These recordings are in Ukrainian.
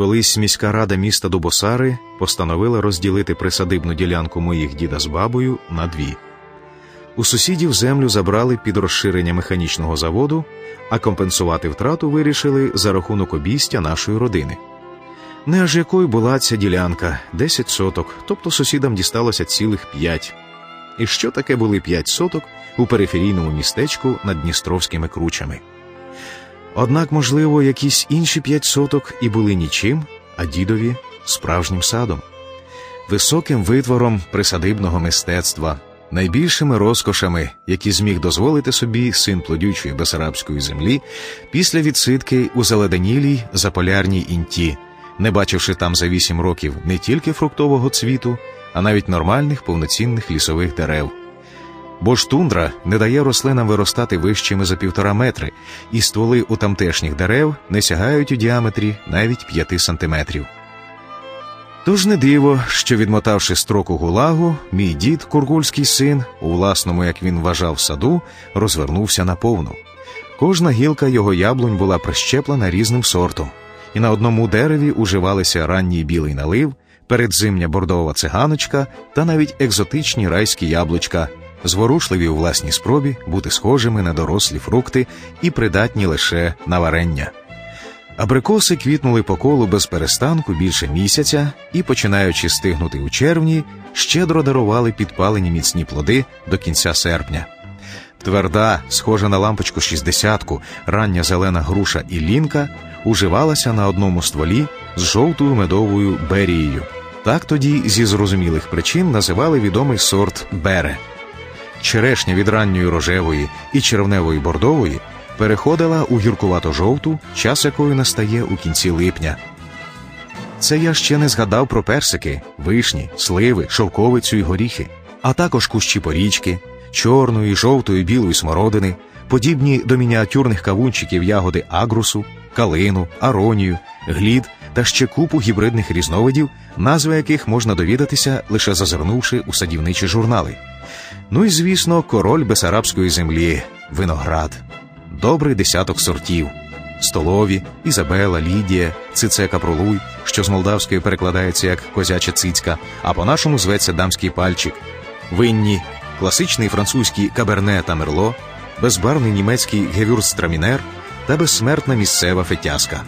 Колись міська рада міста Дубосари постановила розділити присадибну ділянку моїх діда з бабою на дві. У сусідів землю забрали під розширення механічного заводу, а компенсувати втрату вирішили за рахунок обійстя нашої родини. Не аж якою була ця ділянка 10 соток, тобто сусідам дісталося цілих 5. І що таке були 5 соток у периферійному містечку над Дністровськими кручами? Однак, можливо, якісь інші 5 соток і були нічим, а дідові справжнім садом, високим витвором присадибного мистецтва, найбільшими розкошами, які зміг дозволити собі син плодючої Бесарабської землі після відсидки у заледенілій заполярній інті не бачивши там за вісім років не тільки фруктового цвіту, а навіть нормальних повноцінних лісових дерев. Бо ж тундра не дає рослинам виростати вищими за півтора метри, і стволи у тамтешніх дерев не сягають у діаметрі навіть п'яти сантиметрів. Тож не диво, що, відмотавши строку гулагу, мій дід, кургульський син, у власному, як він вважав, саду, розвернувся наповну. Кожна гілка його яблунь була прищеплена різним сортом і на одному дереві уживалися ранній білий налив, передзимня бордова циганочка та навіть екзотичні райські яблучка, зворушливі у власній спробі бути схожими на дорослі фрукти і придатні лише на варення. Абрикоси квітнули по колу без перестанку більше місяця і, починаючи стигнути у червні, щедро дарували підпалені міцні плоди до кінця серпня. Тверда, схожа на лампочку шістдесятку, рання зелена груша і лінка уживалася на одному стволі з жовтою медовою берією. Так тоді зі зрозумілих причин називали відомий сорт бере. Черешня від ранньої рожевої і червневої бордової переходила у гіркувато жовту, час якої настає у кінці липня. Це я ще не згадав про персики, вишні, сливи, шовковицю і горіхи, а також кущі порічки, чорної, жовтої, білої смородини, подібні до мініатюрних кавунчиків ягоди агрусу, калину, аронію, глід та ще купу гібридних різновидів, назви яких можна довідатися, лише зазирнувши у садівничі журнали. Ну і, звісно, король Бесарабської землі, виноград, добрий десяток сортів. Столові, Ізабела, Лідія, Цицека Пролуй, що з молдавської перекладається як козяча цицька, а по-нашому зветься дамський пальчик, винні, класичний французький каберне та мерло, безбарвний німецький гевюрстрамінер та безсмертна місцева фетяска.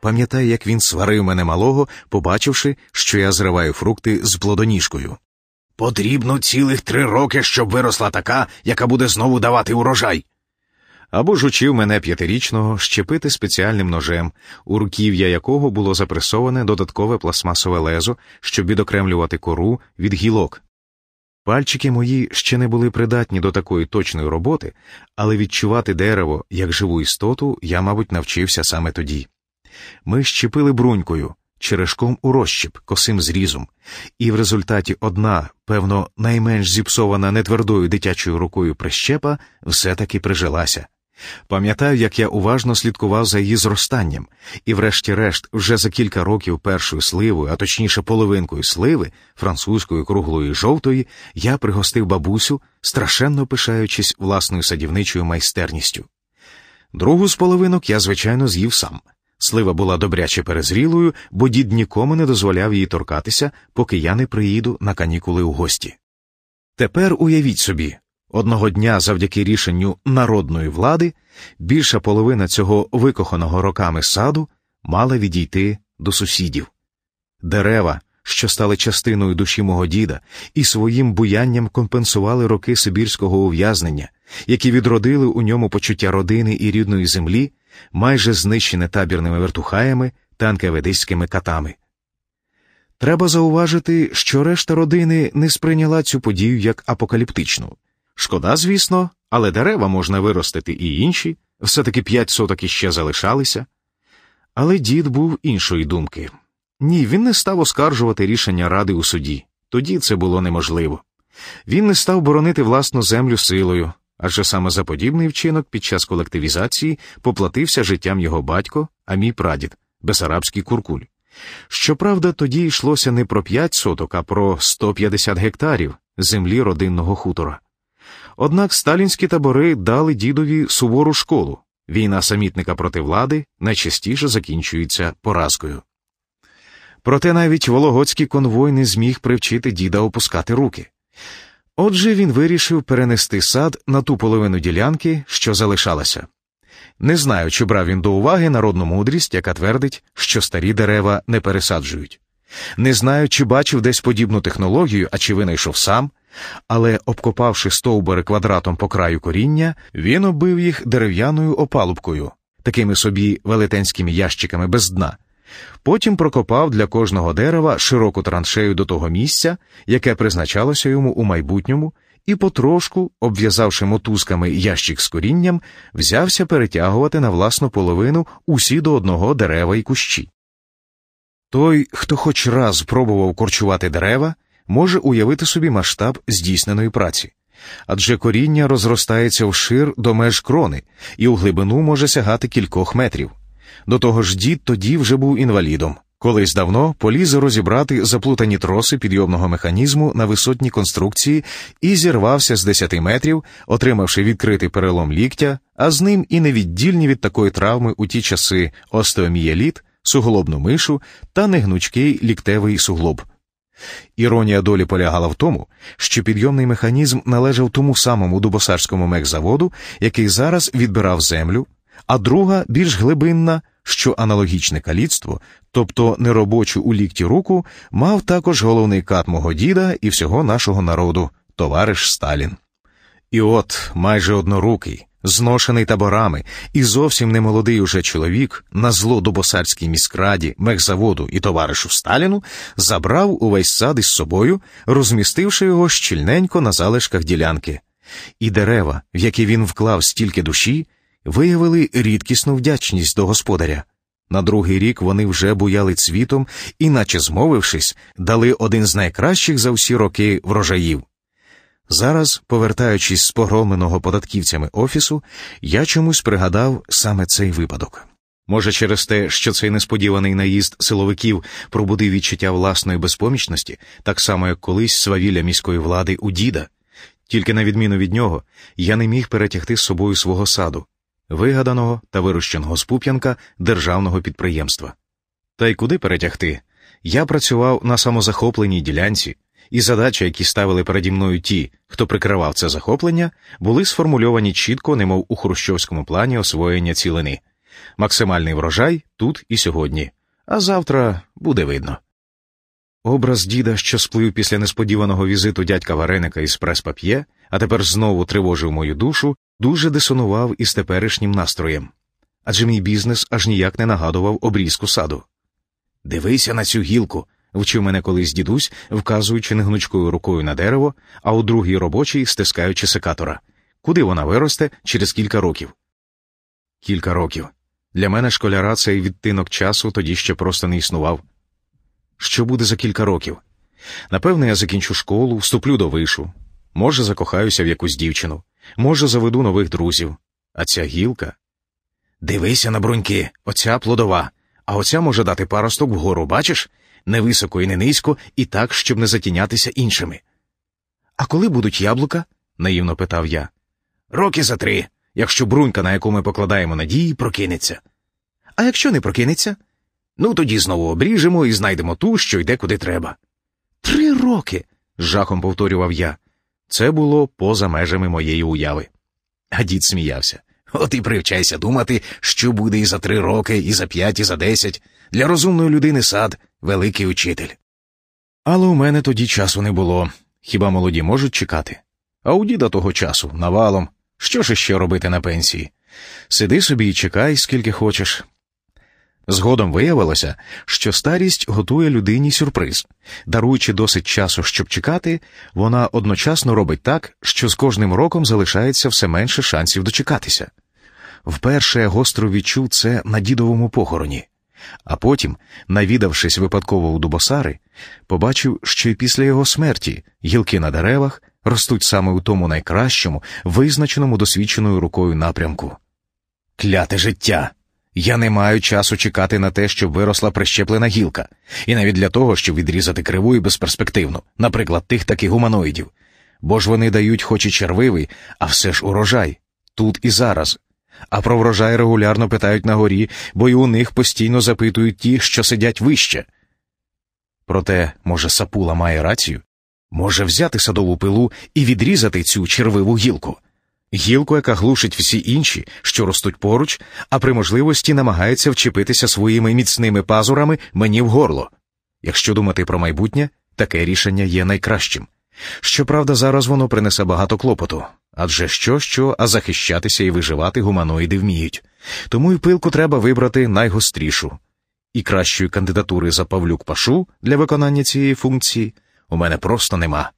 Пам'ятаю, як він сварив мене малого, побачивши, що я зриваю фрукти з плодоніжкою. Потрібно цілих три роки, щоб виросла така, яка буде знову давати урожай. Або ж учив мене п'ятирічного щепити спеціальним ножем, у руків'я якого було запресоване додаткове пластмасове лезо, щоб відокремлювати кору від гілок. Пальчики мої ще не були придатні до такої точної роботи, але відчувати дерево як живу істоту я, мабуть, навчився саме тоді. Ми щепили брунькою, черешком у розщіп, косим зрізом, і в результаті одна, певно, найменш зіпсована нетвердою дитячою рукою прищепа все таки прижилася. Пам'ятаю, як я уважно слідкував за її зростанням, і, врешті-решт, вже за кілька років першою сливою, а точніше половинкою сливи, французької, круглої жовтої, я пригостив бабусю, страшенно пишаючись власною садівничою майстерністю. Другу з половинок я, звичайно, з'їв сам. Слива була добряче перезрілою, бо дід нікому не дозволяв її торкатися, поки я не приїду на канікули у гості. Тепер уявіть собі, Одного дня, завдяки рішенню народної влади, більша половина цього викоханого роками саду мала відійти до сусідів. Дерева, що стали частиною душі мого діда, і своїм буянням компенсували роки Сибірського ув'язнення, які відродили у ньому почуття родини і рідної землі, майже знищене табірними вертухаями та анкеведистськими катами. Треба зауважити, що решта родини не сприйняла цю подію як апокаліптичну. Шкода, звісно, але дерева можна виростити і інші, все-таки п'ять соток іще залишалися. Але дід був іншої думки. Ні, він не став оскаржувати рішення ради у суді. Тоді це було неможливо. Він не став боронити власну землю силою, адже саме за подібний вчинок під час колективізації поплатився життям його батько, а мій прадід, Бесарабський куркуль. Щоправда, тоді йшлося не про п'ять соток, а про 150 гектарів землі родинного хутора. Однак сталінські табори дали дідові сувору школу, Війна самітника проти влади найчастіше закінчується поразкою. Проте навіть Вологодський конвой не зміг привчити діда опускати руки. Отже, він вирішив перенести сад на ту половину ділянки, що залишалася. Не знаю, чи брав він до уваги народну мудрість, яка твердить, що старі дерева не пересаджують. Не знаю, чи бачив десь подібну технологію, а чи винайшов сам, але, обкопавши стовбури квадратом по краю коріння, він оббив їх дерев'яною опалубкою, такими собі велетенськими ящиками без дна. Потім прокопав для кожного дерева широку траншею до того місця, яке призначалося йому у майбутньому, і потрошку, обв'язавши мотузками ящик з корінням, взявся перетягувати на власну половину усі до одного дерева і кущі. Той, хто хоч раз пробував корчувати дерева, може уявити собі масштаб здійсненої праці, адже коріння розростається вшир до меж крони і у глибину може сягати кількох метрів. До того ж, дід тоді вже був інвалідом. Колись давно поліз розібрати заплутані троси підйомного механізму на висотній конструкції і зірвався з 10 метрів, отримавши відкритий перелом ліктя, а з ним і невіддільні від такої травми у ті часи остеомієліт, суглобну мишу та негнучкий ліктевий суглоб. Іронія долі полягала в тому, що підйомний механізм належав тому самому дубосарському мехзаводу, який зараз відбирав землю, а друга, більш глибинна, що аналогічне каліцтво, тобто неробочу у лікті руку, мав також головний кат мого діда і всього нашого народу, товариш Сталін. І от майже однорукий, зношений таборами і зовсім немолодий уже чоловік, на зло Дубосарській міськраді, мехзаводу і товаришу Сталіну, забрав увесь сад із собою, розмістивши його щільненько на залишках ділянки. І дерева, в які він вклав стільки душі, виявили рідкісну вдячність до господаря. На другий рік вони вже буяли цвітом і, наче змовившись, дали один з найкращих за всі роки врожаїв. Зараз, повертаючись з погромленого податківцями офісу, я чомусь пригадав саме цей випадок. Може, через те, що цей несподіваний наїзд силовиків пробудив відчуття власної безпомічності, так само як колись свавілля міської влади у діда, тільки на відміну від нього, я не міг перетягти з собою свого саду, вигаданого та вирощеного з Пуп'янка державного підприємства. Та й куди перетягти? Я працював на самозахопленій ділянці, і задачі, які ставили переді мною ті, хто прикривав це захоплення, були сформульовані чітко, немов у хрущовському плані освоєння цілини. Максимальний врожай тут і сьогодні, а завтра буде видно. Образ діда, що сплив після несподіваного візиту дядька Вареника із прес-пап'є, а тепер знову тривожив мою душу, дуже дисонував із теперішнім настроєм. Адже мій бізнес аж ніяк не нагадував обрізку саду. Дивися на цю гілку, вчив мене колись дідусь, вказуючи негнучкою рукою на дерево, а у другій робочій стискаючи секатора. Куди вона виросте через кілька років? Кілька років. Для мене школяра цей відтинок часу тоді ще просто не існував. Що буде за кілька років? Напевне, я закінчу школу, вступлю до вишу. Може, закохаюся в якусь дівчину, може, заведу нових друзів. А ця гілка. Дивися на бруньки, оця плодова, а оця може дати паросток вгору, бачиш? Не високо і не низько, і так, щоб не затінятися іншими. А коли будуть яблука? наївно питав я. Роки за три, якщо брунька, на яку ми покладаємо надії, прокинеться. А якщо не прокинеться? Ну, тоді знову обріжемо і знайдемо ту, що йде куди треба. Три роки. з жахом повторював я. Це було поза межами моєї уяви. А дід сміявся. От і привчайся думати, що буде і за три роки, і за п'ять, і за десять. Для розумної людини сад великий учитель. Але у мене тоді часу не було. Хіба молоді можуть чекати? А у діда того часу навалом. Що ж іще робити на пенсії? Сиди собі і чекай, скільки хочеш. Згодом виявилося, що старість готує людині сюрприз. Даруючи досить часу, щоб чекати, вона одночасно робить так, що з кожним роком залишається все менше шансів дочекатися. Вперше я гостро відчув це на дідовому похороні, а потім, навідавшись випадково у Дубосари, побачив, що й після його смерті гілки на деревах ростуть саме у тому найкращому, визначеному досвідченою рукою напрямку. Кляте життя! Я не маю часу чекати на те, щоб виросла прищеплена гілка, і навіть для того, щоб відрізати криву і безперспективну, наприклад, тих таких гуманоїдів. Бо ж вони дають хоч і червивий, а все ж урожай, тут і зараз. а про врожай регулярно питають на горі, бо й у них постійно запитують ті, що сидять вище. Проте, може, сапула має рацію? Може взяти садову пилу і відрізати цю червиву гілку, гілку, яка глушить всі інші, що ростуть поруч, а при можливості намагається вчепитися своїми міцними пазурами мені в горло. Якщо думати про майбутнє, таке рішення є найкращим. Щоправда, зараз воно принесе багато клопоту, адже що, що, а захищатися і виживати гуманоїди вміють. Тому й пилку треба вибрати найгострішу. І кращої кандидатури за Павлюк Пашу для виконання цієї функції у мене просто нема.